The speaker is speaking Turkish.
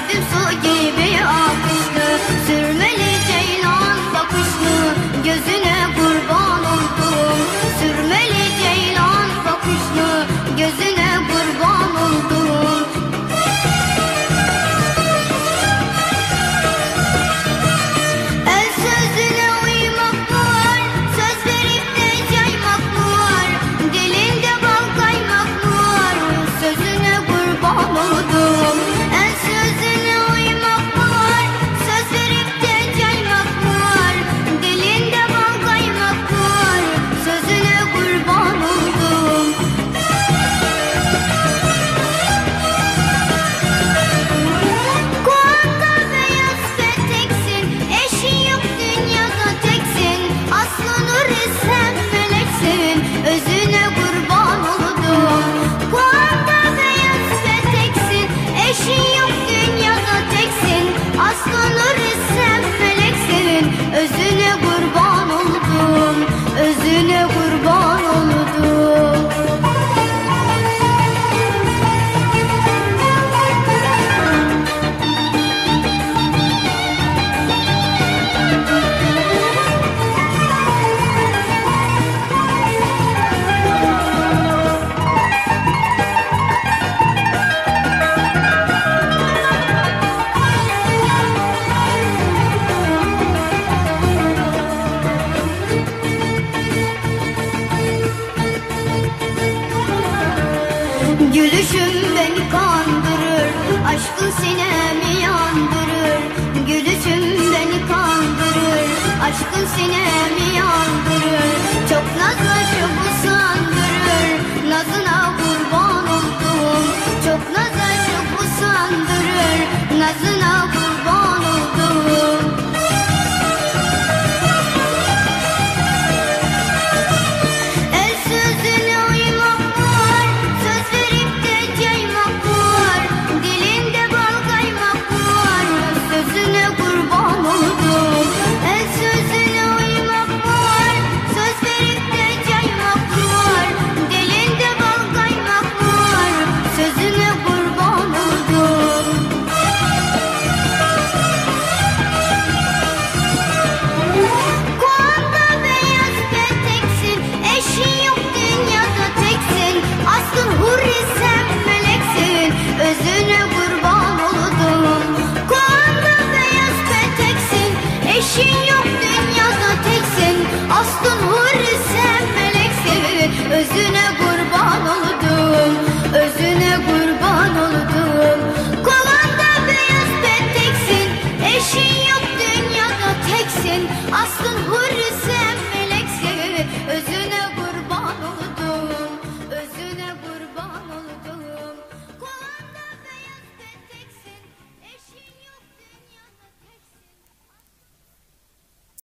living for you. Gülüşüm beni kandırır Aşkın sinemi yandırır. Gülüşüm beni kandırır Aşkın sinemi yandırır. Çok nazlı